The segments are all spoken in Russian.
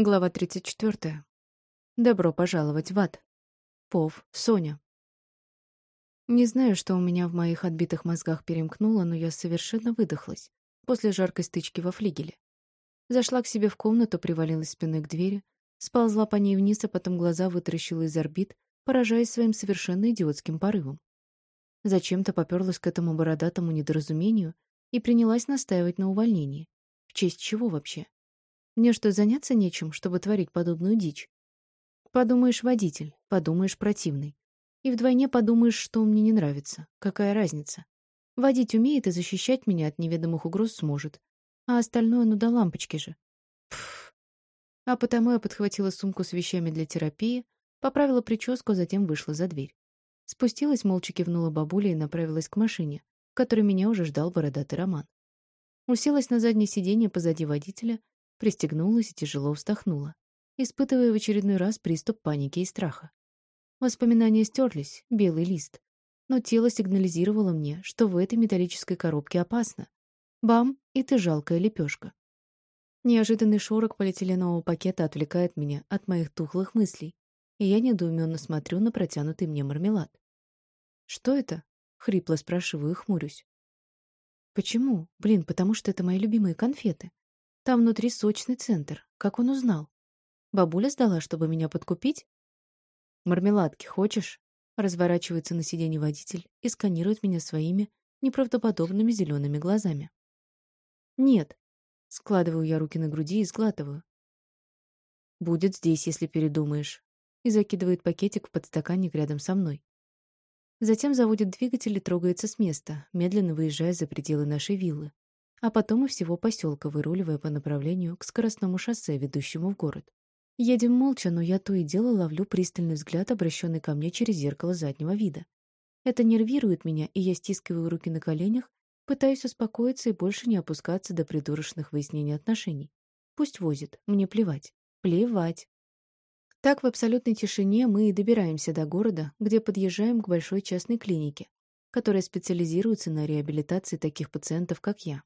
Глава 34. Добро пожаловать в ад. Пов, Соня. Не знаю, что у меня в моих отбитых мозгах перемкнуло, но я совершенно выдохлась после жаркой стычки во флигеле. Зашла к себе в комнату, привалилась спиной к двери, сползла по ней вниз, а потом глаза вытаращила из орбит, поражаясь своим совершенно идиотским порывом. Зачем-то попёрлась к этому бородатому недоразумению и принялась настаивать на увольнении. В честь чего вообще? Мне что, заняться нечем, чтобы творить подобную дичь? Подумаешь, водитель, подумаешь, противный. И вдвойне подумаешь, что мне не нравится. Какая разница? Водить умеет и защищать меня от неведомых угроз сможет. А остальное ну до лампочки же. Пф. А потому я подхватила сумку с вещами для терапии, поправила прическу, а затем вышла за дверь. Спустилась, молча кивнула бабуле и направилась к машине, в которой меня уже ждал бородатый Роман. Уселась на заднее сиденье позади водителя Пристегнулась и тяжело вздохнула, испытывая в очередной раз приступ паники и страха. Воспоминания стерлись, белый лист, но тело сигнализировало мне, что в этой металлической коробке опасно. Бам, и ты жалкая лепешка. Неожиданный шорох полиэтиленового пакета отвлекает меня от моих тухлых мыслей, и я недоуменно смотрю на протянутый мне мармелад. «Что это?» — хрипло спрашиваю и хмурюсь. «Почему? Блин, потому что это мои любимые конфеты. Там внутри сочный центр. Как он узнал? Бабуля сдала, чтобы меня подкупить? Мармеладки хочешь? Разворачивается на сиденье водитель и сканирует меня своими неправдоподобными зелеными глазами. Нет. Складываю я руки на груди и сглатываю. Будет здесь, если передумаешь. И закидывает пакетик в подстаканник рядом со мной. Затем заводит двигатель и трогается с места, медленно выезжая за пределы нашей виллы а потом и всего поселка, выруливая по направлению к скоростному шоссе, ведущему в город. Едем молча, но я то и дело ловлю пристальный взгляд, обращенный ко мне через зеркало заднего вида. Это нервирует меня, и я стискиваю руки на коленях, пытаюсь успокоиться и больше не опускаться до придурочных выяснений отношений. Пусть возит, мне плевать. Плевать. Так в абсолютной тишине мы и добираемся до города, где подъезжаем к большой частной клинике, которая специализируется на реабилитации таких пациентов, как я.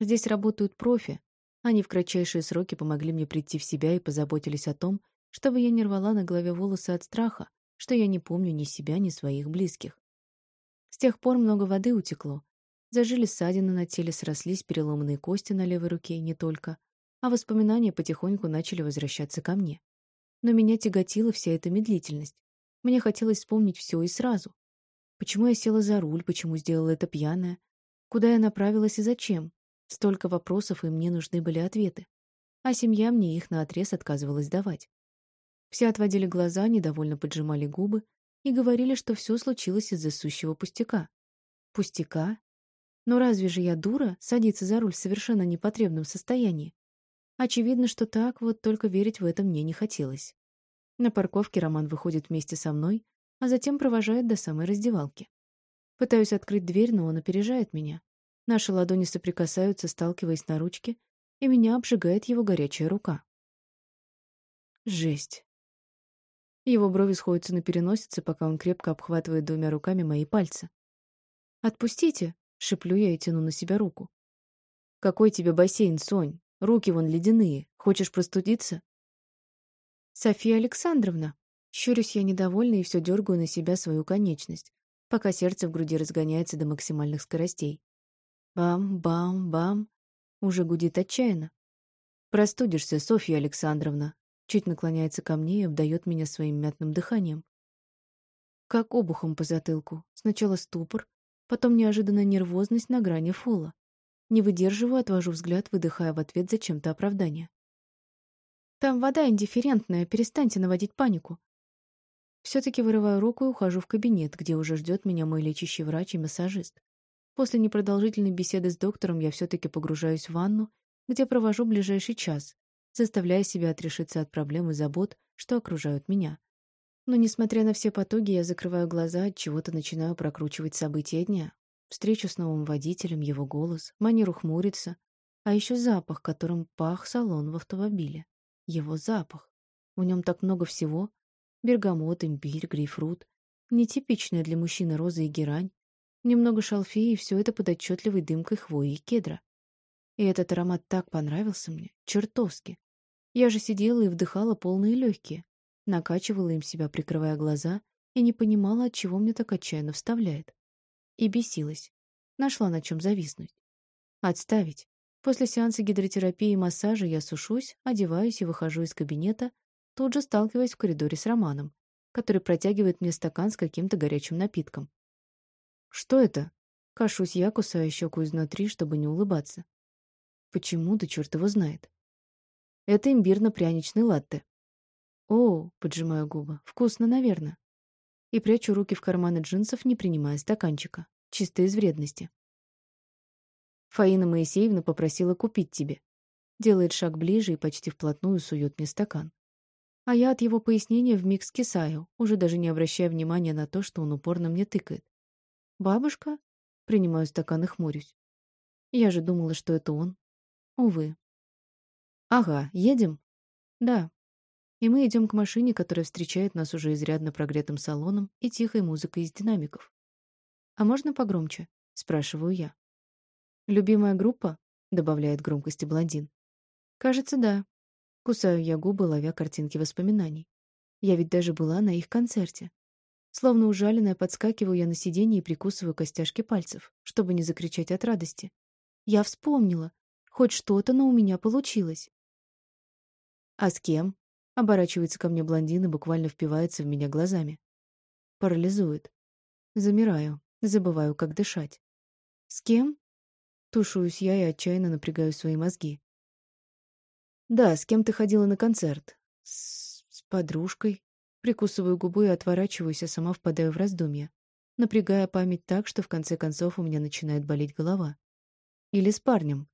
Здесь работают профи. Они в кратчайшие сроки помогли мне прийти в себя и позаботились о том, чтобы я не рвала на голове волосы от страха, что я не помню ни себя, ни своих близких. С тех пор много воды утекло. Зажили ссадины на теле, срослись переломанные кости на левой руке и не только, а воспоминания потихоньку начали возвращаться ко мне. Но меня тяготила вся эта медлительность. Мне хотелось вспомнить все и сразу. Почему я села за руль, почему сделала это пьяная, куда я направилась и зачем? Столько вопросов, и мне нужны были ответы. А семья мне их наотрез отказывалась давать. Все отводили глаза, недовольно поджимали губы и говорили, что все случилось из-за сущего пустяка. Пустяка? Но разве же я дура садиться за руль в совершенно непотребном состоянии? Очевидно, что так, вот только верить в это мне не хотелось. На парковке Роман выходит вместе со мной, а затем провожает до самой раздевалки. Пытаюсь открыть дверь, но он опережает меня. Наши ладони соприкасаются, сталкиваясь на ручке, и меня обжигает его горячая рука. Жесть. Его брови сходятся на переносице, пока он крепко обхватывает двумя руками мои пальцы. «Отпустите!» — шеплю я и тяну на себя руку. «Какой тебе бассейн, Сонь? Руки вон ледяные. Хочешь простудиться?» «София Александровна!» Щурюсь я недовольна и все дергаю на себя свою конечность, пока сердце в груди разгоняется до максимальных скоростей. Бам-бам-бам. Уже гудит отчаянно. Простудишься, Софья Александровна. Чуть наклоняется ко мне и обдает меня своим мятным дыханием. Как обухом по затылку. Сначала ступор, потом неожиданная нервозность на грани фола. Не выдерживаю, отвожу взгляд, выдыхая в ответ зачем-то оправдание. Там вода индифферентная, перестаньте наводить панику. Все-таки вырываю руку и ухожу в кабинет, где уже ждет меня мой лечащий врач и массажист. После непродолжительной беседы с доктором я все-таки погружаюсь в ванну, где провожу ближайший час, заставляя себя отрешиться от проблем и забот, что окружают меня. Но, несмотря на все потуги, я закрываю глаза, от чего-то начинаю прокручивать события дня. Встречу с новым водителем, его голос, манеру хмуриться, а еще запах, которым пах салон в автомобиле. Его запах. В нем так много всего. Бергамот, имбирь, грейпфрут. Нетипичная для мужчины роза и герань, Немного шалфея, и все это под отчетливой дымкой хвои и кедра. И этот аромат так понравился мне, чертовски. Я же сидела и вдыхала полные легкие, накачивала им себя, прикрывая глаза, и не понимала, от чего мне так отчаянно вставляет. И бесилась. Нашла на чем зависнуть. Отставить. После сеанса гидротерапии и массажа я сушусь, одеваюсь и выхожу из кабинета, тут же сталкиваясь в коридоре с Романом, который протягивает мне стакан с каким-то горячим напитком. «Что это?» Кашусь я, кусая щеку изнутри, чтобы не улыбаться. Почему, да черт его знает. Это имбирно-пряничный латте. О, поджимаю губы. Вкусно, наверное. И прячу руки в карманы джинсов, не принимая стаканчика. Чисто из вредности. Фаина Моисеевна попросила купить тебе. Делает шаг ближе и почти вплотную сует мне стакан. А я от его пояснения вмиг скисаю, уже даже не обращая внимания на то, что он упорно мне тыкает. «Бабушка?» Принимаю стакан и хмурюсь. Я же думала, что это он. Увы. «Ага, едем?» «Да». И мы идем к машине, которая встречает нас уже изрядно прогретым салоном и тихой музыкой из динамиков. «А можно погромче?» — спрашиваю я. «Любимая группа?» — добавляет громкости блондин. «Кажется, да». Кусаю я губы, ловя картинки воспоминаний. Я ведь даже была на их концерте. Словно ужаленная, подскакиваю я на сиденье и прикусываю костяшки пальцев, чтобы не закричать от радости. Я вспомнила. Хоть что-то, но у меня получилось. «А с кем?» — оборачивается ко мне блондин и буквально впивается в меня глазами. Парализует. Замираю, забываю, как дышать. «С кем?» Тушуюсь я и отчаянно напрягаю свои мозги. «Да, с кем ты ходила на концерт?» «С, с подружкой», Прикусываю губу и отворачиваюсь, а сама впадаю в раздумья, напрягая память так, что в конце концов у меня начинает болеть голова. Или с парнем.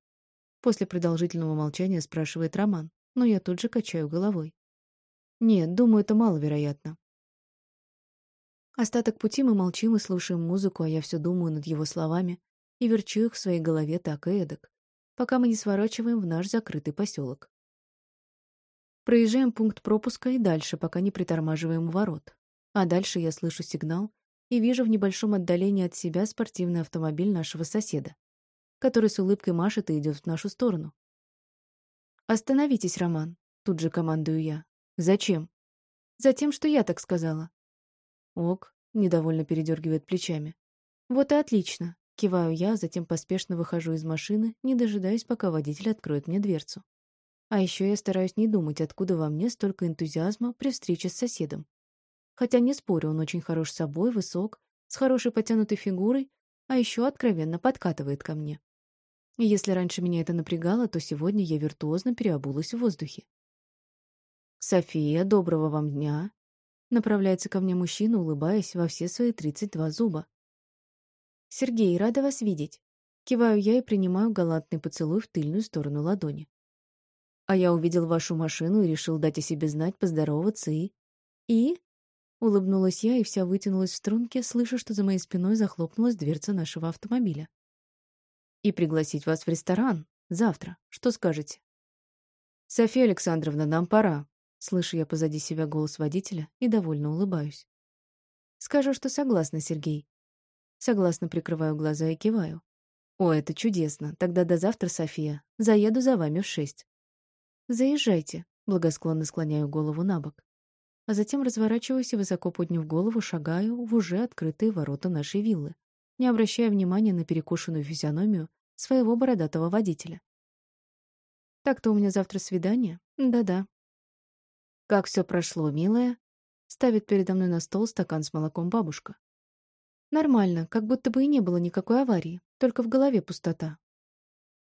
После продолжительного молчания спрашивает Роман, но я тут же качаю головой. Нет, думаю, это маловероятно. Остаток пути мы молчим и слушаем музыку, а я все думаю над его словами и верчу их в своей голове так и эдак, пока мы не сворачиваем в наш закрытый поселок. Проезжаем пункт пропуска и дальше, пока не притормаживаем у ворот. А дальше я слышу сигнал и вижу в небольшом отдалении от себя спортивный автомобиль нашего соседа, который с улыбкой машет и идет в нашу сторону. «Остановитесь, Роман», — тут же командую я. «Зачем?» «Затем, что я так сказала». «Ок», — недовольно передергивает плечами. «Вот и отлично», — киваю я, затем поспешно выхожу из машины, не дожидаясь, пока водитель откроет мне дверцу. А еще я стараюсь не думать, откуда во мне столько энтузиазма при встрече с соседом. Хотя не спорю, он очень хорош собой, высок, с хорошей потянутой фигурой, а еще откровенно подкатывает ко мне. И если раньше меня это напрягало, то сегодня я виртуозно переобулась в воздухе. «София, доброго вам дня!» Направляется ко мне мужчина, улыбаясь во все свои тридцать два зуба. «Сергей, рада вас видеть!» Киваю я и принимаю галантный поцелуй в тыльную сторону ладони. А я увидел вашу машину и решил дать о себе знать, поздороваться и... И? Улыбнулась я и вся вытянулась в струнке, слыша, что за моей спиной захлопнулась дверца нашего автомобиля. И пригласить вас в ресторан. Завтра. Что скажете? София Александровна, нам пора. Слышу я позади себя голос водителя и довольно улыбаюсь. Скажу, что согласна, Сергей. Согласно прикрываю глаза и киваю. О, это чудесно. Тогда до завтра, София. Заеду за вами в шесть. «Заезжайте», — благосклонно склоняю голову на бок. А затем разворачиваюсь и, высоко подняв голову, шагаю в уже открытые ворота нашей виллы, не обращая внимания на перекушенную физиономию своего бородатого водителя. «Так-то у меня завтра свидание? Да-да». «Как все прошло, милая?» — ставит передо мной на стол стакан с молоком бабушка. «Нормально, как будто бы и не было никакой аварии, только в голове пустота.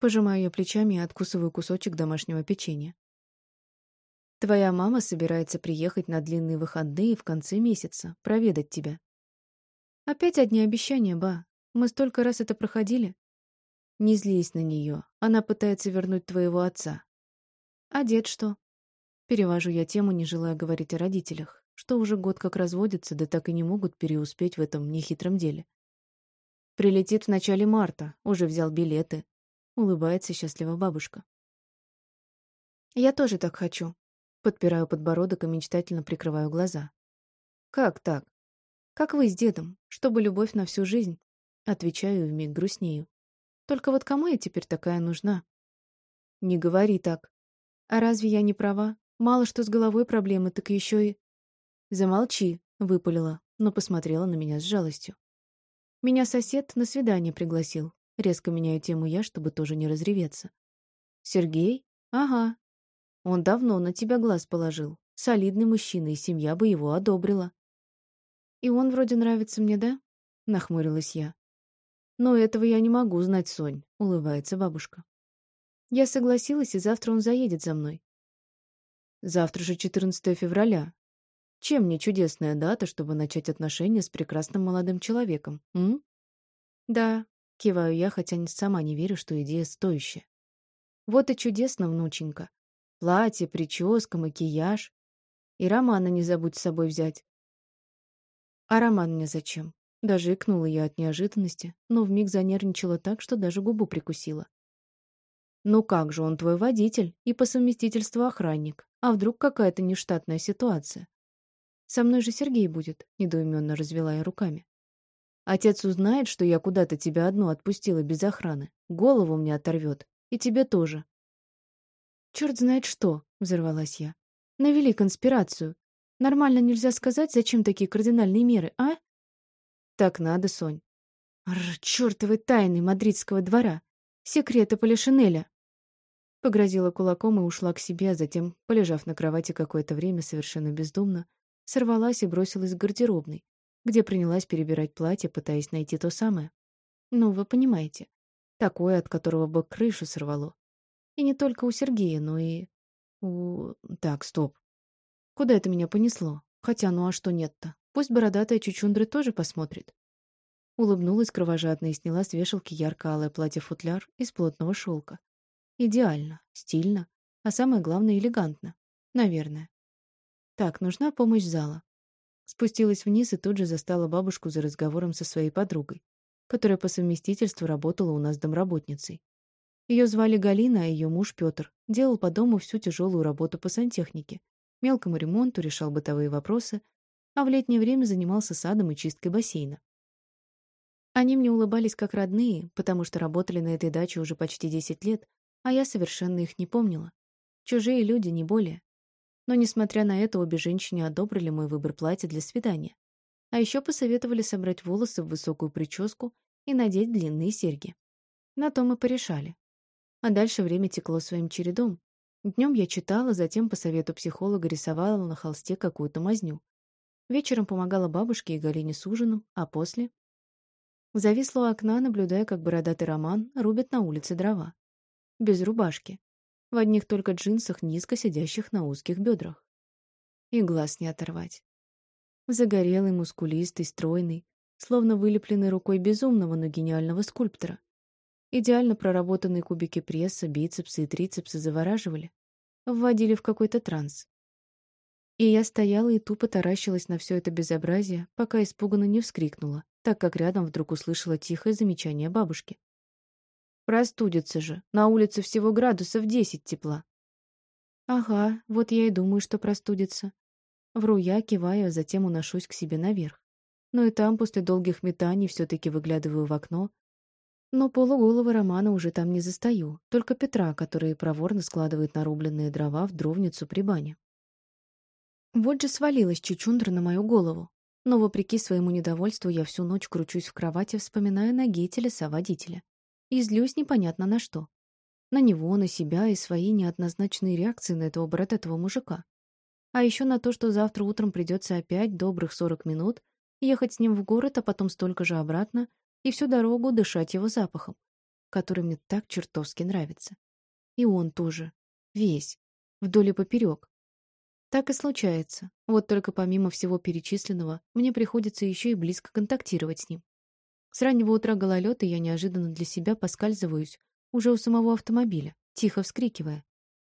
Пожимаю я плечами и откусываю кусочек домашнего печенья. Твоя мама собирается приехать на длинные выходные в конце месяца, проведать тебя. Опять одни обещания, ба. Мы столько раз это проходили. Не злись на нее. Она пытается вернуть твоего отца. А дед что? Перевожу я тему, не желая говорить о родителях, что уже год как разводятся, да так и не могут переуспеть в этом нехитром деле. Прилетит в начале марта, уже взял билеты, Улыбается счастливо бабушка. Я тоже так хочу. Подпираю подбородок и мечтательно прикрываю глаза. Как так? Как вы с дедом, чтобы любовь на всю жизнь. Отвечаю и вмиг грустнею. Только вот кому я теперь такая нужна? Не говори так. А разве я не права? Мало что с головой проблемы, так еще и... Замолчи, выпалила, но посмотрела на меня с жалостью. Меня сосед на свидание пригласил. Резко меняю тему я, чтобы тоже не разреветься. Сергей? Ага. Он давно на тебя глаз положил. Солидный мужчина, и семья бы его одобрила. И он вроде нравится мне, да? Нахмурилась я. Но этого я не могу знать, Сонь, улыбается бабушка. Я согласилась, и завтра он заедет за мной. Завтра же 14 февраля. Чем не чудесная дата, чтобы начать отношения с прекрасным молодым человеком, м? Да, киваю я, хотя сама не верю, что идея стоящая. Вот и чудесно, внученька. Платье, прическа, макияж. И Романа не забудь с собой взять. А Роман мне зачем? Даже икнула я от неожиданности, но вмиг занервничала так, что даже губу прикусила. Ну как же, он твой водитель и по совместительству охранник. А вдруг какая-то нештатная ситуация? Со мной же Сергей будет, недоуменно развела я руками. Отец узнает, что я куда-то тебя одну отпустила без охраны. Голову мне оторвет. И тебе тоже. Черт знает что, взорвалась я. Навели конспирацию. Нормально нельзя сказать, зачем такие кардинальные меры, а? Так надо, Сонь. Р, чертовы тайны мадридского двора. Секреты Полишинеля. Погрозила кулаком и ушла к себе, а затем, полежав на кровати какое-то время совершенно бездумно, сорвалась и бросилась к гардеробной, где принялась перебирать платье, пытаясь найти то самое. Ну, вы понимаете, такое, от которого бы крышу сорвало. И не только у Сергея, но и у... Так, стоп. Куда это меня понесло? Хотя, ну а что нет-то? Пусть бородатая чучундры тоже посмотрит. Улыбнулась кровожадно и сняла с вешалки ярко-алое платье-футляр из плотного шелка, Идеально, стильно, а самое главное элегантно. Наверное. Так, нужна помощь зала. Спустилась вниз и тут же застала бабушку за разговором со своей подругой, которая по совместительству работала у нас домработницей. Ее звали Галина, а ее муж Петр делал по дому всю тяжелую работу по сантехнике, мелкому ремонту, решал бытовые вопросы, а в летнее время занимался садом и чисткой бассейна. Они мне улыбались как родные, потому что работали на этой даче уже почти 10 лет, а я совершенно их не помнила. Чужие люди, не более. Но, несмотря на это, обе женщины одобрили мой выбор платья для свидания. А еще посоветовали собрать волосы в высокую прическу и надеть длинные серьги. На то мы порешали. А дальше время текло своим чередом. Днем я читала, затем по совету психолога рисовала на холсте какую-то мазню. Вечером помогала бабушке и Галине с ужином, а после... Зависла у окна, наблюдая, как бородатый Роман рубит на улице дрова без рубашки, в одних только джинсах, низко сидящих на узких бедрах. И глаз не оторвать. Загорелый, мускулистый, стройный, словно вылепленный рукой безумного, но гениального скульптора. Идеально проработанные кубики пресса, бицепсы и трицепсы завораживали, вводили в какой-то транс. И я стояла и тупо таращилась на все это безобразие, пока испуганно не вскрикнула, так как рядом вдруг услышала тихое замечание бабушки. Простудится же. На улице всего градусов десять тепла. Ага, вот я и думаю, что простудится. Вру я, киваю, а затем уношусь к себе наверх. Но и там после долгих метаний все-таки выглядываю в окно. Но полуголого Романа уже там не застаю, только Петра, который проворно складывает нарубленные дрова в дровницу при бане. Вот же свалилась чучундра на мою голову. Но, вопреки своему недовольству, я всю ночь кручусь в кровати, вспоминая ноги телеса-водителя и злюсь непонятно на что. На него, на себя и свои неоднозначные реакции на этого бородатого мужика. А еще на то, что завтра утром придется опять добрых сорок минут ехать с ним в город, а потом столько же обратно и всю дорогу дышать его запахом, который мне так чертовски нравится. И он тоже. Весь. Вдоль и поперек. Так и случается. Вот только помимо всего перечисленного, мне приходится еще и близко контактировать с ним. С раннего утра гололед, и я неожиданно для себя поскальзываюсь уже у самого автомобиля, тихо вскрикивая.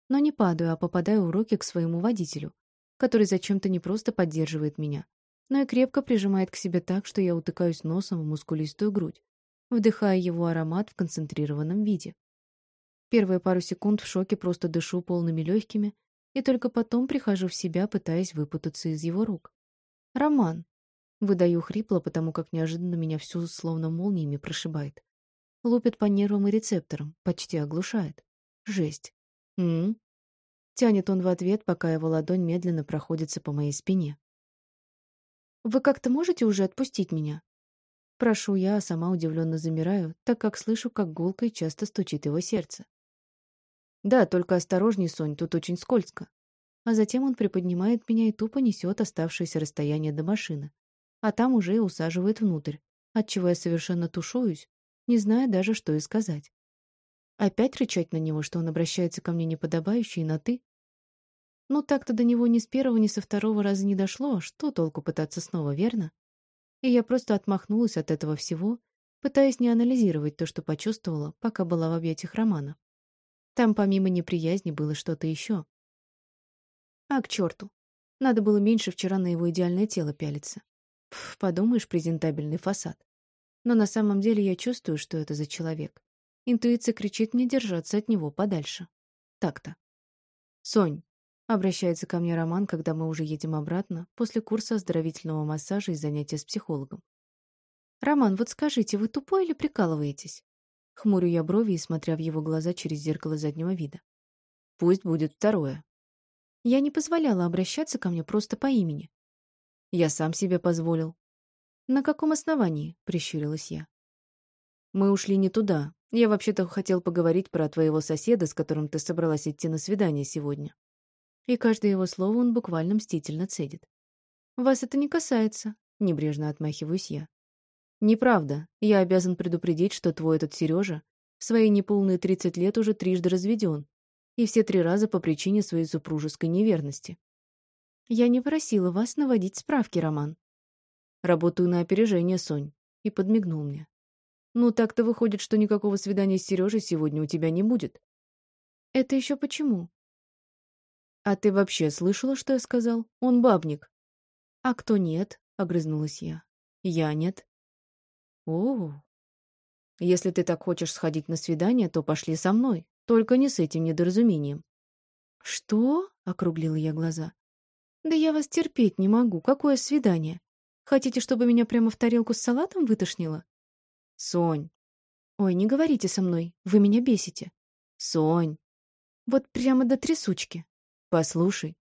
Но не падаю, а попадаю в руки к своему водителю, который зачем-то не просто поддерживает меня, но и крепко прижимает к себе так, что я утыкаюсь носом в мускулистую грудь, вдыхая его аромат в концентрированном виде. Первые пару секунд в шоке просто дышу полными легкими, и только потом прихожу в себя, пытаясь выпутаться из его рук. «Роман!» Выдаю хрипло, потому как неожиданно меня всю словно молниями прошибает. Лупит по нервам и рецепторам, почти оглушает. Жесть. М, -м, Тянет он в ответ, пока его ладонь медленно проходится по моей спине. «Вы как-то можете уже отпустить меня?» Прошу я, а сама удивленно замираю, так как слышу, как гулко и часто стучит его сердце. «Да, только осторожней, Сонь, тут очень скользко». А затем он приподнимает меня и тупо несет оставшееся расстояние до машины. А там уже и усаживает внутрь, отчего я совершенно тушуюсь, не зная даже, что и сказать. Опять рычать на него, что он обращается ко мне неподобающе и на «ты»? Ну, так-то до него ни с первого, ни со второго раза не дошло, что толку пытаться снова, верно? И я просто отмахнулась от этого всего, пытаясь не анализировать то, что почувствовала, пока была в объятиях Романа. Там помимо неприязни было что-то еще. А к черту. Надо было меньше вчера на его идеальное тело пялиться. Пф, подумаешь, презентабельный фасад. Но на самом деле я чувствую, что это за человек. Интуиция кричит мне держаться от него подальше. Так-то. «Сонь», — обращается ко мне Роман, когда мы уже едем обратно, после курса оздоровительного массажа и занятия с психологом. «Роман, вот скажите, вы тупой или прикалываетесь?» Хмурю я брови и смотря в его глаза через зеркало заднего вида. «Пусть будет второе». Я не позволяла обращаться ко мне просто по имени. Я сам себе позволил. «На каком основании?» — прищурилась я. «Мы ушли не туда. Я вообще-то хотел поговорить про твоего соседа, с которым ты собралась идти на свидание сегодня». И каждое его слово он буквально мстительно цедит. «Вас это не касается», — небрежно отмахиваюсь я. «Неправда. Я обязан предупредить, что твой этот Сережа в свои неполные тридцать лет уже трижды разведен, и все три раза по причине своей супружеской неверности. Я не просила вас наводить справки, Роман. Работаю на опережение, Сонь. И подмигнул мне. Ну, так-то выходит, что никакого свидания с Сережей сегодня у тебя не будет. Это еще почему? А ты вообще слышала, что я сказал? Он бабник. А кто нет? Огрызнулась я. Я нет. О, если ты так хочешь сходить на свидание, то пошли со мной. Только не с этим недоразумением. Что? Округлила я глаза. Да я вас терпеть не могу. Какое свидание? Хотите, чтобы меня прямо в тарелку с салатом вытошнило? Сонь. Ой, не говорите со мной. Вы меня бесите. Сонь. Вот прямо до трясучки. Послушай.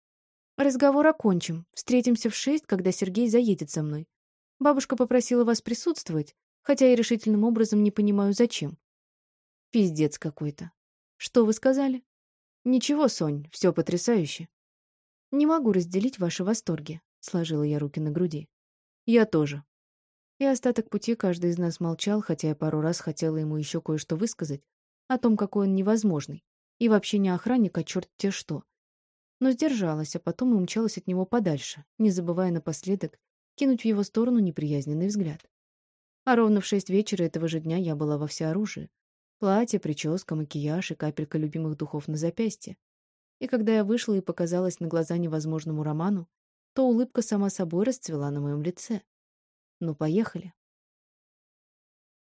Разговор окончим. Встретимся в шесть, когда Сергей заедет за мной. Бабушка попросила вас присутствовать, хотя я решительным образом не понимаю, зачем. Пиздец какой-то. Что вы сказали? Ничего, Сонь, все потрясающе. «Не могу разделить ваши восторги», — сложила я руки на груди. «Я тоже». И остаток пути каждый из нас молчал, хотя я пару раз хотела ему еще кое-что высказать о том, какой он невозможный. И вообще не охранник, а черт те что. Но сдержалась, а потом и умчалась от него подальше, не забывая напоследок кинуть в его сторону неприязненный взгляд. А ровно в шесть вечера этого же дня я была во всеоружии. Платье, прическа, макияж и капелька любимых духов на запястье. И когда я вышла и показалась на глаза невозможному роману, то улыбка сама собой расцвела на моем лице. Ну, поехали.